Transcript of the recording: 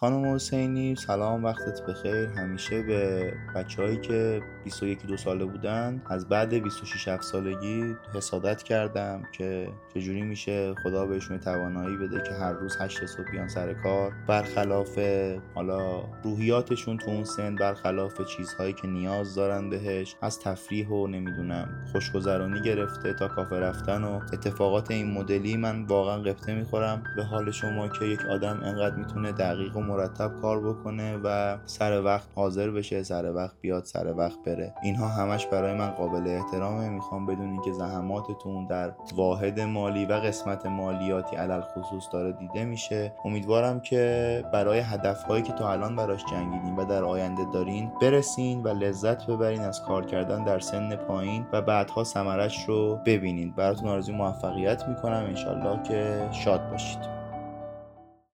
خانم حسینی سلام وقتت بخیر. همیشه به بچههایی که 21 دو ساله بودن از بعد 26 7 سالگی حسادت کردم که چجوری میشه خدا بهشون توانایی بده که هر روز 8 صبح بیان سر کار. برخلاف حالا روحیاتشون تو اون سن برخلاف چیزهایی که نیاز دارن بهش از تفریح و نمی‌دونم خوشگذرانی گرفته تا کافه رفتن و اتفاقات این مدلی من واقعا قبطه می‌خورم. به حال شما که یک آدم انقدر می‌تونه دقیق و مرتب کار بکنه و سر وقت حاضر بشه سر وقت بیاد سر وقت بره. اینها همش برای من قابل احترامه. می‌خوام بدونین که زحماتتون در واحد مالی و قسمت مالیاتی علل خصوص داره دیده میشه. امیدوارم که برای هدفهایی که تا الان براش جنگیدین و در آینده دارین برسین و لذت ببرین از کار کردن در سن پایین و بعدها ثمرش رو ببینین. براتون آرزوی موفقیت می‌کنم. انشالله که شاد باشید.